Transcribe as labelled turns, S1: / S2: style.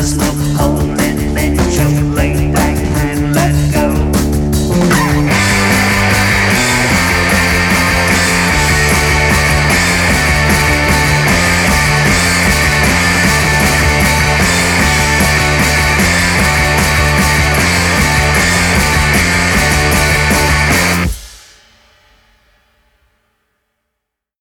S1: promise no